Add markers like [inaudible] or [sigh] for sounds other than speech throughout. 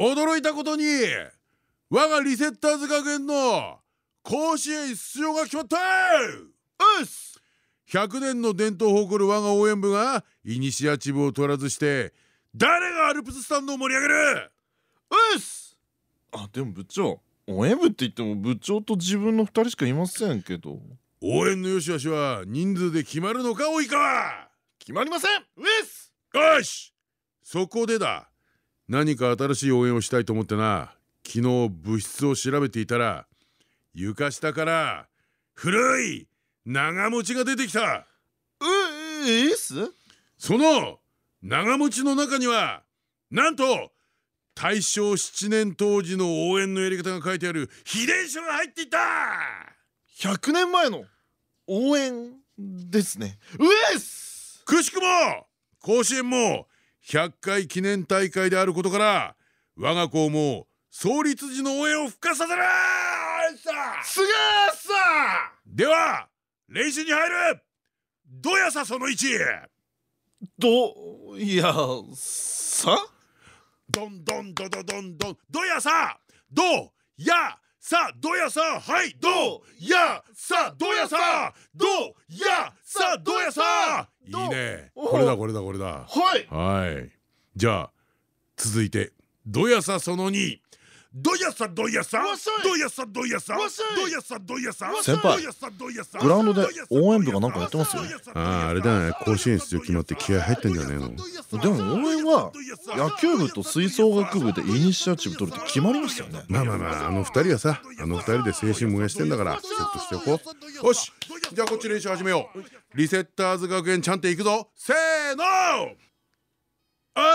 驚いたことに我がリセッターズ学園の甲子園出場が決まったうっす。100年の伝統を誇る我が応援部がイニシアチブを取らずして誰がアルプススタンドを盛り上げる？うっす。あでも部長応援部って言っても部長と自分の二人しかいませんけど。応援の良し悪しは人数で決まるのか及川決まりません。うっす。よし。そこでだ何か新しい応援をしたいと思ってな昨日部室を調べていたら床下から古い長持ちが出てきた。うえっす？その長持ちの中にはなんと大正7年当時の応援のやり方が書いてある秘伝書が入っていた。100年前の応援ですね。うえっす！くしくも甲子園も100回記念大会であることから我が校も創立時の応援を復活させるすげえっすでは練習に入るどやさその1どいやさどんどんどどどんどんどやさどやさどやさはいどやさどやさどやさどやさいいね。これだこれだこれだ。はい。はい。じゃあ続いてどやさその2どやさどやさどやさどやさどやさどやさ先輩どやさどやさグラウンドで応援部がなんかやってますよあああれだね。甲子園出場決まって気合入ってんじゃねえの。でも応援は野球部と吹奏楽部でイニシアチブ取るって決まりましたよね。まあまあまああの二人はさあの二人で精神燃やしてんだからセットしておこう。よし。じゃあこっち練習始めよう。リセッターズ学園ちゃんと行くぞ。せーの。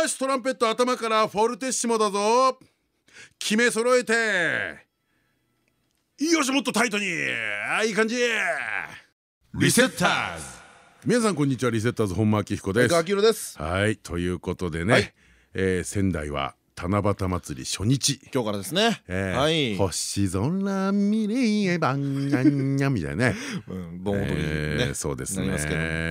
よしトランペット頭からフォルテッシモだぞ決め揃えて。よしもっとタイトに。あいい感じ。リセッターズ。皆さんこんにちは。リセッターズ本間明彦です。です。はいということでね、はい。えー仙台は七夕祭り初日。今日からですね。えーはい。星空見れえばんがんにゃみたいなね。[laughs] うん盆踊りえーねそうですね。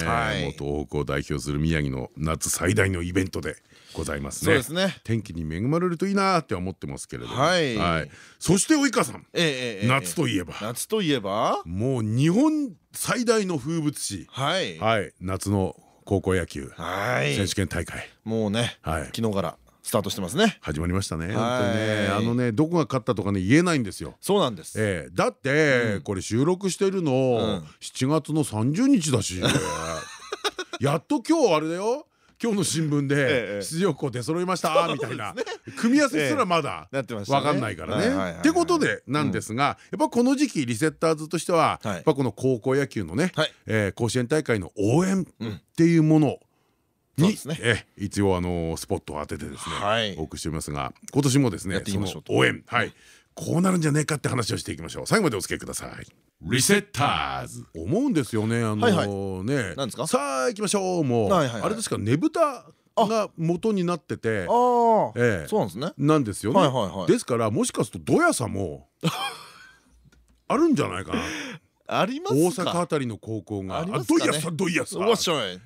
はい。もう東北を代表する宮城の夏最大のイベントでございますね。そうですね。天気に恵まれるといいなって思ってますけれども。はい。そして及川さん。ええええ。夏といえば。夏といえば？もう日本最大の風物詩。はい。はい。夏の高校野球。はい。選手権大会。もうねはい。昨日からスタートしてますね。始まりましたね。ね。あのねどこが勝ったとかね言えないんですよ。そうなんです。ええ。だって、うん。これ収録してるの、ん。7月の30日だし。[laughs] やっと今日あれだよ。今日の新聞えでえ出場校出揃いましたみたいな。組み合わせすらまだ分かんないからね。ってことでなんですがやっぱこの時期リセッターズとしてははい。やっぱこの高校野球のね甲子園大会の応援うん。っていうものにそうですね。えー一応あのスポットを当ててですねはい。お送りしておりますが今年もですねその応援はい。こうなるんじゃねえかって話をしていきましょう。最後までお付き合いください。リセッターズ。思うんですよねあはいはのね。何ですか？さあ行きましょうもう。はいはいはい。あれ確かねぶたが元になってて。ああええ。そうなんですね。なんですよね。はいはいはい。ですからもしかするとどやさも [laughs] あるんじゃないかなありますか？大阪あたりの高校が。ありますかね？どやさどやさい。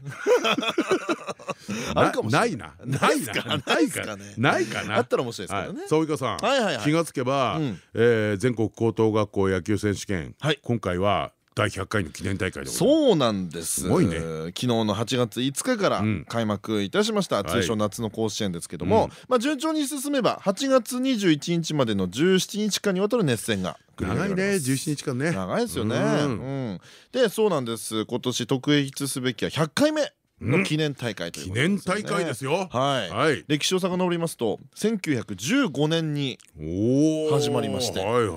あるかもしれない。ない。なな。いな。ないか？ないかな。あったら面白いですけどね。はい、そういかさん、はいはいはい。気がつけば、全国高等学校野球選手権、はい。今回は第100回の記念大会でそうなんです。すごいね。昨日の8月5日からうん。開幕いたしました。い。通称夏の甲子園ですけども、うん。まあ順調に進めば8月21日までの17日間にわたる熱戦が繰り広長いねげられます。17日間ね。長いですよね、ううん。んでそうなんです。今年特筆すべきは100回目の記念大会という記念大会ですよ。はい、はい。歴史を遡りますと1915年に、始まりまして。はいはいはい、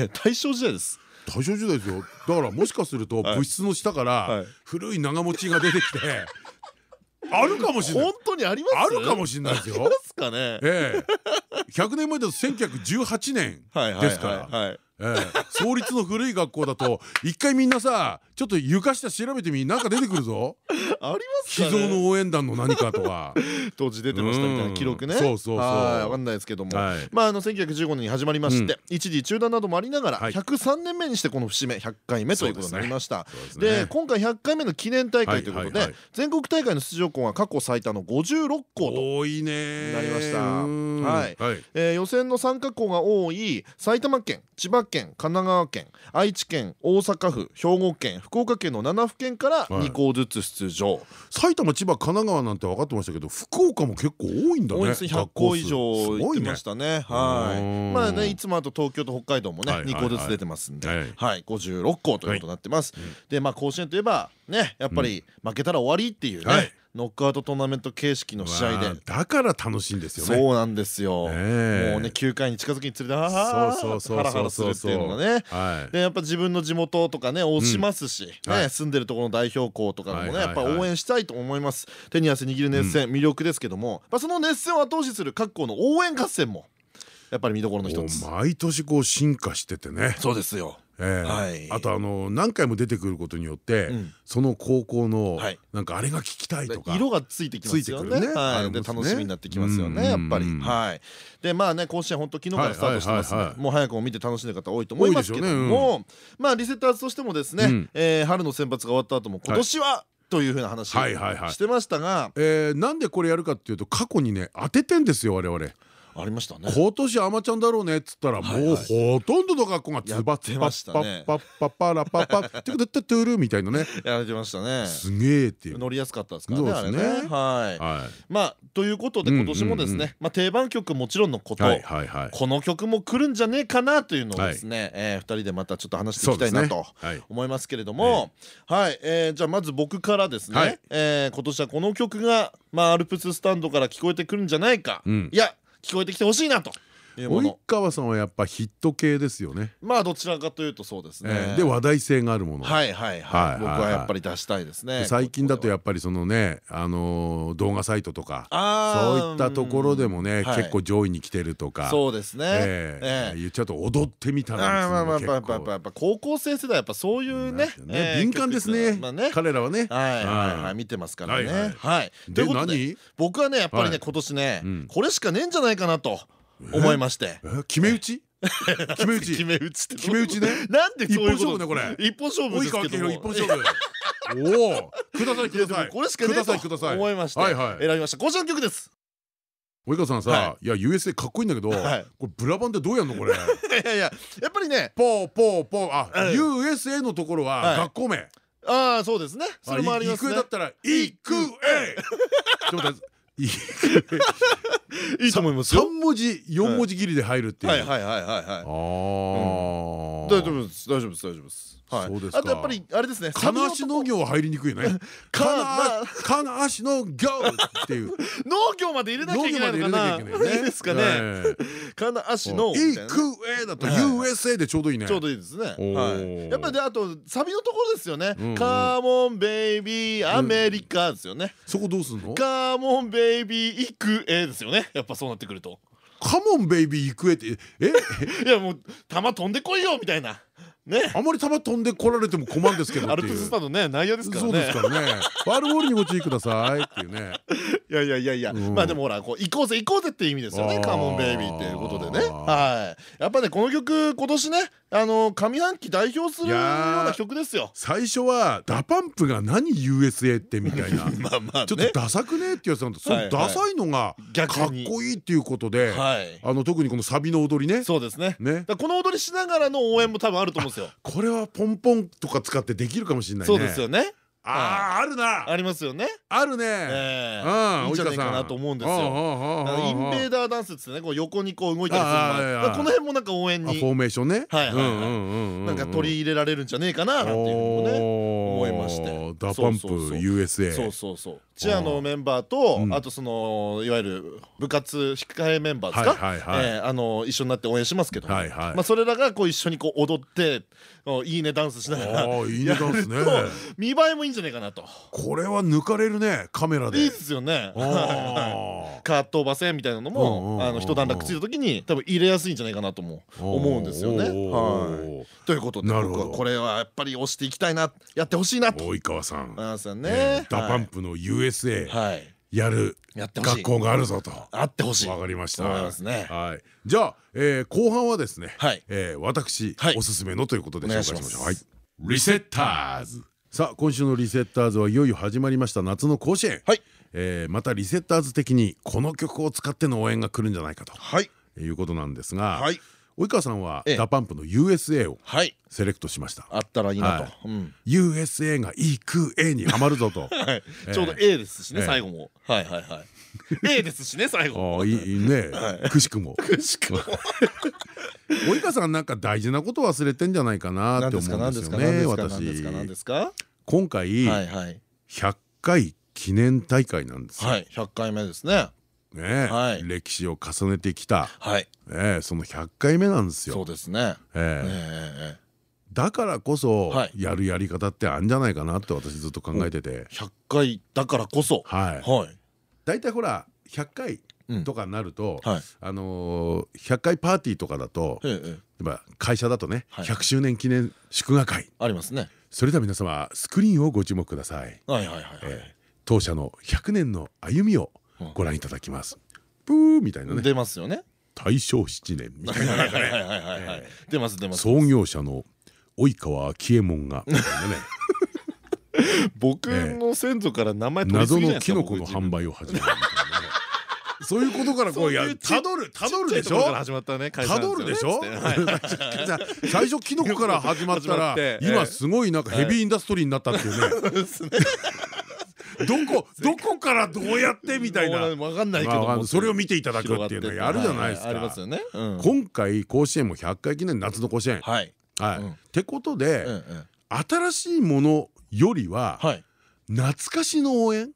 えー大正時代です大正時代ですよ。だからもしかするとはい。部室の下かはらい。古い長持ちが出てきて [laughs] あるかもしれない。本当にあります？あるかもしれないですよ。ますかね？ええ。100年前だと1918年ですから。創立の古い学校だと一回みんなさちょっと床下調べてみなんか出てくるぞ。[laughs] ありますかね。秘蔵の応援団の何かとか。[laughs] 当時出てましたみたいな記録ね。うんそうそうそう。はいわかんないですけども。はい。まああの1915年に始まりまして一時中断などもありながらはい。103年目にしてこの節目100回目ということになりました。で今回100回目の記念大会ということで全国大会の出場校が過去最多の56校と多いねなりました。うん。はい。えー予選の参加校が多い埼玉県千葉県神奈川県愛知県大阪府兵庫県福岡県の7府県から2校ずつ出場、埼玉千葉神奈川なんて分かってましたけど福岡も結構多いんだね。多いですね。100校以上行ってまししたね。はうん。いまあねいつもあと東京と北海道もねはいはいはい。2校ずつ出てますんで。はい。はい。56校ということになってます。でまあ甲子園といえばねやっぱり負けたら終わりっていうはい。ねノックアウトトーナメント形式の試合で。だから楽しいんですよね。そうなんですよ。もうねえね9回に近づきにつれてあそうそうそうそうーハラハラするっていうのがね。はい。でやっぱ自分の地元とかね推しますし、ねはい。住んでるところの代表校とかもね、やっぱ応援したいと思います。手に汗握る熱戦、魅力ですけども、まあ、その熱戦を後押しする各校の応援合戦もやっぱり見どころの一つ。毎年こう進化しててね。そうですよあとあの何回も出てくることによって、うん。その高校のはい。なんかあれが聞きたいとか色がついてきますよね。楽しみになってきますよねうん。やっぱり。うん。はい。でまあね甲子園本当昨日からスタートしてますもう早くも見て楽しんでる方多いと思いますけども、まあリセッターズとしてもですね、うん。えー春の選抜が終わった後も今年は、というふうな話してましたが、えーなんでこれやるかっていうと過去にね当ててんですよ我々ありましたね。今年あまちゃんだろうねっつったらもうほとんどの学校がズバッやってましたパッね。パッパッパラパッパッテクテテトゥルみたいなね。やられてましたね。すげえっていう。乗りやすかったですからねあれね。ね。はい。はまあということでうん今年もですね、まあ定番曲もちろんのこと。この曲も来るんじゃねえかなというのをですね、えー二人でまたちょっと話していきたいなと思いますけれども、はい、えーじゃあまず僕からですね、今年はこの曲がまあアルプススタンドから聞こえてくるんじゃないか、うん。いや聞こえてきてほしいなと。及の。川さんはやっぱヒット系ですよね。まあどちらかというとそうですね。えーで話題性があるもの。はいはいははい僕はやっぱり出したいですね。最近だとやっっぱりそのねあのー動画サイトとかぱそういったところでもねはい。結構上位に来てるとか。そうですね。言っちゃうと踊ってみたらまあまあ高校生世代やっぱそういうね敏感ですね。まあね。彼らはね。はいはいははい。見てますからね。はいといでうことで何？僕はねやっぱりはい。ね今年ねうん。これしかねえんじゃないかなと思いまして。え？決め打ち？決め打ち。決め打ちって。決め打ちね。なんで一本勝負ねこれ。一本勝負及ですけど一本勝負。おお。くださいください。これしかねくださいえとください。思いましいはい。選びました。こちらの曲です。及川さんさは「い。や USA かっこいいんだけどはい。これブラバンでどうやんのこれ」いやいややっぱりねポーポーポー。あはい。USA のところははい。学校名。ああそうですね。それもありますね。だったら「いくえ」ちょっと待っていい。いと思いますよ。三文字四文字切りで入るっていう。はい。はい。はい。はい。はい。ああ大丈夫です。大丈夫です。大丈夫ですはい。そうですか。あとやっぱりあれですね金足農業は入りにくいよね。か [laughs] 金金足農業っていう。[laughs] 農業まで入れなきゃいけないのかな。いですかね。え金足えのいくえだと USA でちょうどいいね。ちょうどいいですねやっぱりであとサビのところですよね。カーモンベイビーアメリカですよね。そこどうすんの？カーモンベイビー行くえですよね。やっぱそうなってくると。カモンベイビー行くえってえ？[laughs] いやもう球飛んでこいよみたいなね。あまり球飛んでこられても困るんですけどア。ルプススタンドね内野ですからそうですねからね。ファールボールにご注意くださいっていうね。いやいやいやいや。うん。まあでもほらこう行こうぜ行こうぜっていう意味ですよね Come on baby っていうことでね。はい。やっぱねこの曲今年ねあの上半期代表するような曲ですよ最初は DA PUMP が何 USA ってみたいな。[laughs] まあまあちょっとダサくねってやつなんだ。そのダサいのがかっこいいっていうことで。はいあの特にこのサビの踊りね。そうですねねこの踊りしながらの応援も多分あると思うんですよこれはポンポンとか使ってできるかもしれないね。そうですよねあああるな。ありますよね。あるね。えうんえいいんじゃないかなと思うんですよ。インベーダーダンスってねこう横にこう動いたりする。この辺もなんか応援にあフォーメーションね。はいはいはい。いなんか取り入れられるんじゃねえかななんていうのもね思いまして。 DA PUMP USA。そうそうそう。チアのメンバーとうん。あとそのいわゆる部活控えメンバーですか？えーあの一緒になって応援しますけどまあそれらがこう一緒にこう踊っておいいねダンスしながらああいいねダンスね。見栄えもいいんじゃないかなと。これは抜かれるねカメラで。いいですよね。[laughs] かっとばせーみたいなのもあの一段落ついた時に多分入れやすいんじゃないかなとも思うんですよね。はい。ということで僕はこれはやっぱり押していきたいなやってほしいなと。及川さん。ダパンプの USA やる学校があるぞと。あってほしい。わかりました。はい。じゃあ後半はですね私おすすめのということで紹介しましょう。リセッターズさあ今週のリセッターズはいよいよ始まりました夏の甲子園。またリセッターズ的にこの曲を使っての応援が来るんじゃないかと。い。うことなんですが及川さんはダパンプの USA をセレクトしました。あったらいいなと。USA がいく A にはまるぞと。[laughs] ちょうど A ですしね最後も。はいはいはい [laughs] A ですしね最後。いいね。くしくも。くしくも。[laughs] 及川さんなんか大事なこと忘れてんじゃないかなって思うんですよね私。今回100回記念大会なんですはい100回目ですね。ね、はい、歴史を重ねてきた、はい。ね、その100回目なんですよ。そうですね、ええ。だからこそやるやり方ってあるんじゃないかなって私ずっと考えてて。100回だからこそ。はい大体ほら100回とかになるとあの100回パーティーとかだと会社だとね100周年記念祝賀会ありますねそれでは皆様スクリーンをご注目ください当社の100年の歩みをご覧いただきます。プーみたいなね。出ますよね。大正七年みたいなね。出ます出ます。創業者の及川昭右衛門がね。[laughs] [laughs] 僕の先祖から名前謎のキノコの販売を始めた。そういうことからこうやたどるたどるでしょ？たどるでしょ？最初キノコから始まったら今すごいなんかヘビーインダストリーになったっていうね。どこどこからどうやってみたいな。分かんないけどそれを見ていただくっていうのやるじゃないですか。今回甲子園も100回記念夏の甲子園。はい。ってことで新しいものよりは懐かしの応援っ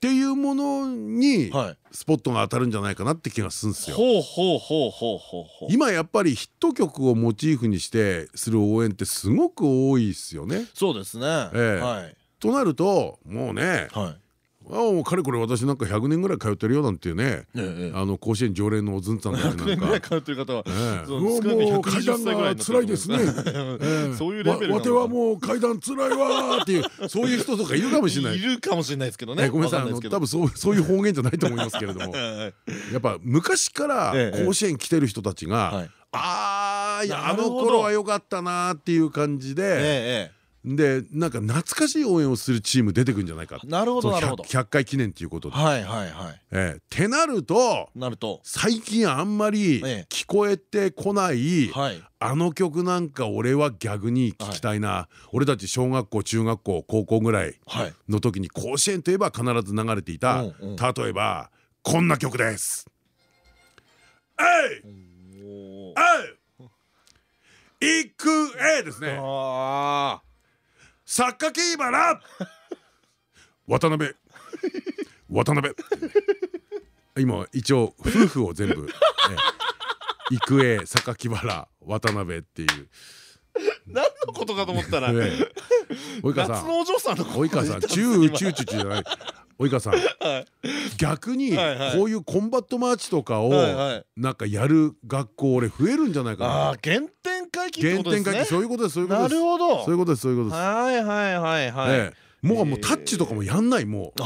ていうものにスポットが当たるんじゃないかなって気がするんですよ。今やっぱりヒット曲をモチーフにしてする応援ってすごく多いですよね。そうですね。はい。となるともうね、はいあもうかれこれ私なんか100年ぐらい通ってるよなんていうねあの甲子園常連のおずんさんたちなんか。100年ぐらい通ってる方はもう階段が辛いですね。[laughs] そういうレベルわてはもう階段辛いわっていうそういう人とかいるかもしれないいるかもしれないですけどねごめんなさい多分そうそういう方言じゃないと思いますけれどもやっぱ昔から甲子園来てる人たちがあああの頃は良かったなっていう感じででなんか懐かしい応援をするチーム出てくるんじゃないか。なるほどなるほど。100, 100回記念っていうことで。はいはいはい。えー、ってなるとなると。最近あんまり聞こえてこない、はい、あの曲なんか俺は逆に聞きたいな、はい、俺たち小学校中学校高校ぐらいの時に甲子園といえば必ず流れていた、例えばこんな曲です。えい！えい！いくえですね。ああ。榊原渡辺。渡辺。今一応夫婦を全部郁恵榊原渡辺っていう。何のことかと思ったら。及川さん。及川さんチューチューチューじゃない。及川さん。逆にこういうコンバットマーチとかをなんかやる学校俺増えるんじゃないかな。原点回帰原点回帰。そういうことですそういうことです。なるほど。そういうことですそういうことです。はいはいはいはい。もうもうタッチとかもやんないもう。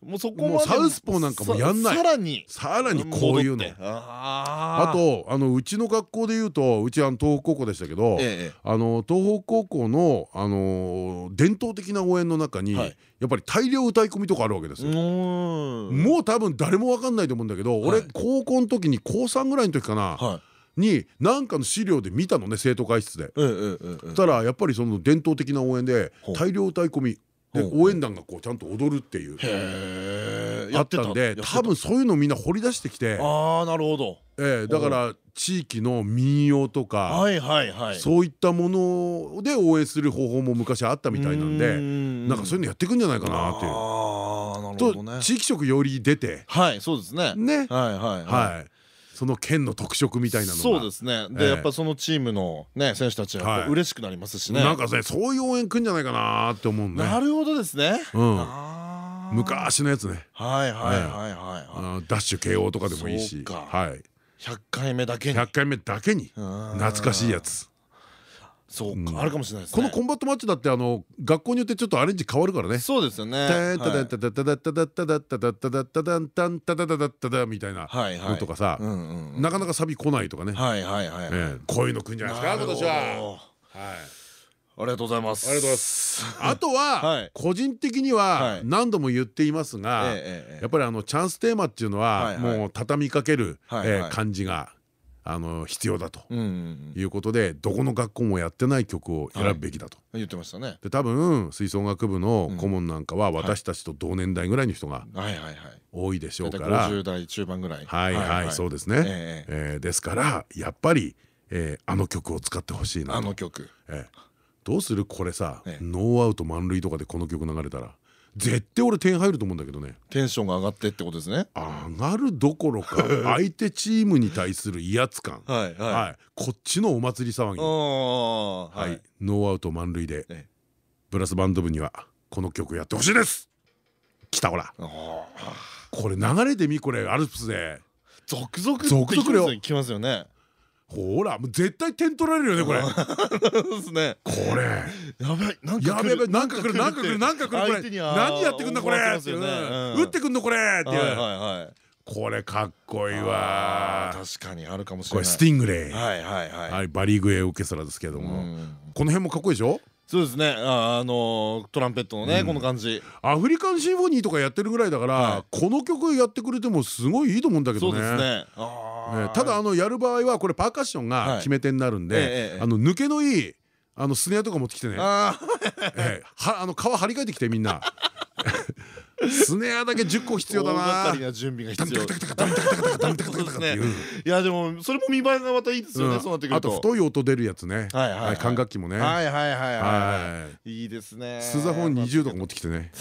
もうそこまでサウスポーなんかもやんない。さらに。さらにこういうの。あとあのうちの学校でいうとうちあの東北高校でしたけどあの東北高校のあの伝統的な応援の中にやっぱり大量歌い込みとかあるわけですよ。もう多分誰も分かんないと思うんだけど俺高校の時に高3ぐらいの時かなに何かの資料で見たのね生徒会室で。そしたらやっぱりその伝統的な応援で大量歌い込み。で応援団がこうちゃんと踊るっていう。あったんで多分そういうのみんな掘り出してきて。ああなるほど。えだから地域の民謡とかそういったもので応援する方法も昔あったみたいなんでなんかそういうのやっていくんじゃないかなっていう。と地域色より出て。はいそうですね。ね。はいはい。はいその県の特色みたいなのが。そうですね。でやっぱそのチームのね選手たちは嬉しくなりますしね。なんかねそういう応援くんじゃないかなって思うねなるほどですね。昔のやつね。はいはいはいはいダッシュ慶応とかでもいいし。はい。100回目だけに。100回目だけに。懐かしいやつそうか、あるかもしれないですこのコンバットマッチだってあの学校によってちょっとアレンジ変わるからねそうですよねタタタタタタタタタタタタタタタタンタンタタタタタタみたいなのとかさなかなかサビ来ないとかねはいはいはいこういうのくんじゃないですか今年ははいありがとうございます。ありがとうございます。あとは個人的には何度も言っていますが、やっぱりあのチャンステーマっていうのはもう畳みかける感じがあの必要だということでどこの学校もやってない曲を選ぶべきだと。言ってましたね。で多分吹奏楽部の顧問なんかは私たちと同年代ぐらいの人が多いでしょうから。50代中盤ぐらい。はいはいそうですね。ですからやっぱりあの曲を使ってほしいなあの曲。どうする？これさノーアウト満塁とかでこの曲流れたら絶対俺点入ると思うんだけどね。テンションが上がってってことですね。上がるどころか [laughs] 相手チームに対する威圧感。はいこっちのお祭り騒ぎ。はい。ノーアウト満塁でブラスバンド部にはこの曲やってほしいです。来たほら。これ流れてみこれアルプスで。続々続々来ますよねほらもう絶対点取られるよねこれ。ですね。これ。やばいなんかやべやなんか来るなんか来るなんか来るこれ。何やってくんだこれ。打ってくんのこれ。っていう。これかっこいいわ。確かにあるかもしれない。これスティングレイ。はいはいはい。バリーグエオーケストラですけども。この辺もかっこいいでしょ？そうですね。あのトランペットのねこの感じ。アフリカンシンフォニーとかやってるぐらいだからこの曲やってくれてもすごいいいと思うんだけどね。そうですね。ただあのやる場合はこれパーカッションが決め手になるんであの抜けのいいあのスネアとか持ってきてね。はあの皮張り替えてきてみんな [laughs] スネアだけ10個必要だな。な準備が必要。いやでもそれも見栄えがまたいいですよね。そうなってくると。あと太い音出るやつね。はい管楽器もね。はいはいはいはい。いいですね。スザホン20とか持ってきてね。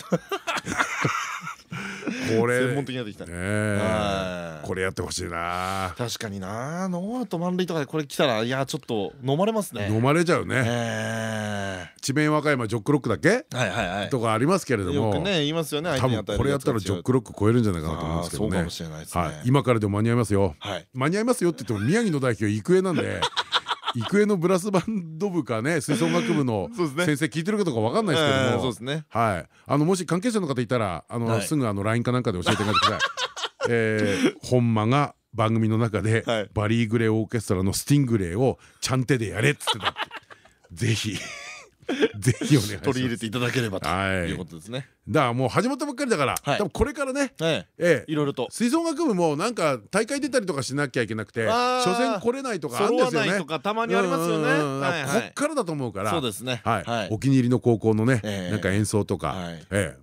これ専門的になってきたこれやってほしいな。確かにな。ノーアウト満塁とかでこれ来たらいやちょっと飲まれますね。飲まれちゃうね。智弁和歌山ジョックロックだけ？とかありますけれども。よくね言いますよね多分これやったらジョックロック超えるんじゃないかなと思うんですけどね。今からでも間に合いますよ。間に合いますよって言っても宮城の代表育英なんで育英のブラスバンド部かね [laughs] 吹奏楽部の先生聞いてるかどうかわかんないですけども。そうですね。はい。あのもし関係者の方いたらあのすぐあの LINE かなんかで教えてください。[laughs] え本間が番組の中でバリー・グレーオーケストラの「スティングレイ」をちゃん手でやれっつってたって。ぜひ [laughs] ぜひお願いします。取り入れていただければということですねだからもう始まったばっかりだから多分これからねえいろいろと。吹奏楽部もなんか大会出たりとかしなきゃいけなくて初戦来れないとかあるんですよね。たまにありますよね。こっからだと思うから。そうですね。お気に入りの高校のねなんか演奏とか。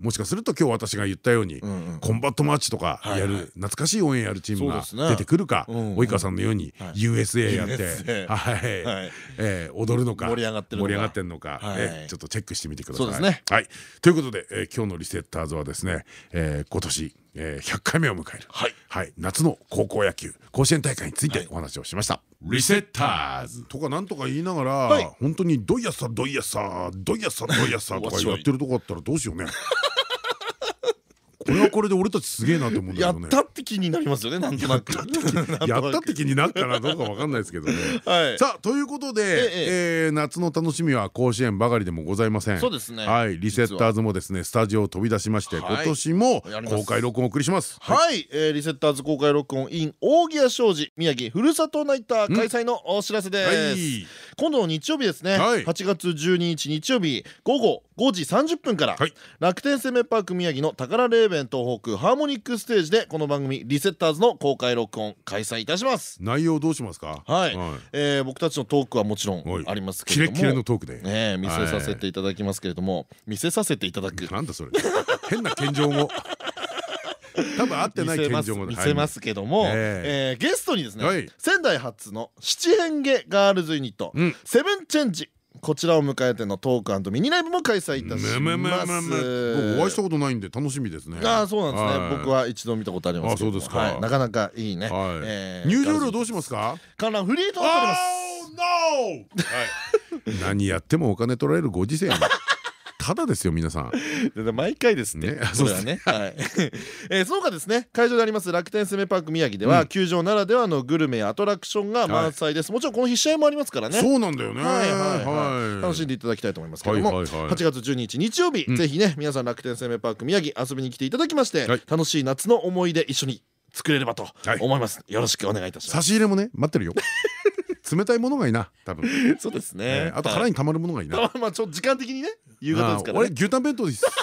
もしかすると今日私が言ったようにコンバットマッチとかやる懐かしい応援やるチームが出てくるか及川さんのように USA やってはい。踊るのか盛り上がってるのか。ちょっとチェックしてみてください。はい。ということで今日のリセッターズはですね今年100回目を迎える。はい。夏の高校野球甲子園大会についてお話をしました。リセッターズ。とかなんとか言いながら本当にドイヤサドイヤサドイヤサドイヤサとかやってるとこあったらどうしようね。これはこれで俺たちすげえなと思うんだけどね。やったって気になりますよね。なんとなく。[laughs] やったって気になったらどうかわかんないですけどね。[laughs] さあということで夏の楽しみは甲子園ばかりでもございません。そうですね。はいリセッターズもですねスタジオを飛び出しまして今年も公開録音をお送りします。はいリセッターズ公開録音 in 大木屋商事宮城ふるさとナイター開催のお知らせです。今度の日曜日ですね。8月12日日曜日午後5時30分から楽天生命パーク宮城の宝レーベン東北ハーモニックステージでこの番組リセッターズの公開録音開催いたします。内容どうしますか？はい。僕たちのトークはもちろんありますけれども。キレキレのトークで。ね見せさせていただきますけれども。見せさせていただく。なんだそれ。変な謙譲語 [laughs] 多分合ってない見せ見せますけども、え。ー、ゲストにですね、仙台発の七変化ガールズユニット、セブンチェンジこちらを迎えてのトークミニライブも開催いたします。お会いしたことないんで楽しみですね。ああそうなんですね。僕は一度見たことありますそうですか。なかなかいいね。入場料どうしますか？観覧フリーとなっております。[laughs] 何やってもお金取られるご時世ただですよ皆さん。毎回ですね。それはね。はい。[laughs] えその他ですね。会場であります楽天生命パーク宮城では球場ならではのグルメやアトラクションが満載です。もちろんこの日試合もありますからね。そうなんだよね。楽しんでいただきたいと思いますけども8月12日日曜日ぜひね皆さん楽天生命パーク宮城遊びに来ていただきまして楽しい夏の思い出一緒に作れればと思います。よろしくお願いいたします。差し入れもね待ってるよ冷たいものがいいな多分。[laughs] そうですね。あと腹にたまるものがいいな。[laughs] まあちょっと時間的にね夕方ですから俺牛タン弁当です。[laughs]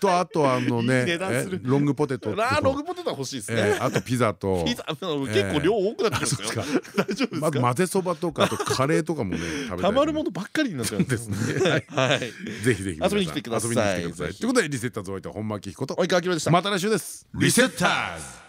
とあとあのねロングポテトあロングポテト欲しいですね。あとピザと。ピザ結構量多くなってますよ。大丈夫ですか？混ぜそばとかあとカレーとかもねたまるものばっかりになっちゃうんですね。はい。ぜひぜひ遊びに来てください。ということでリセッターズおいて本間明彦と。及川明でした。また来週です。リセッターズ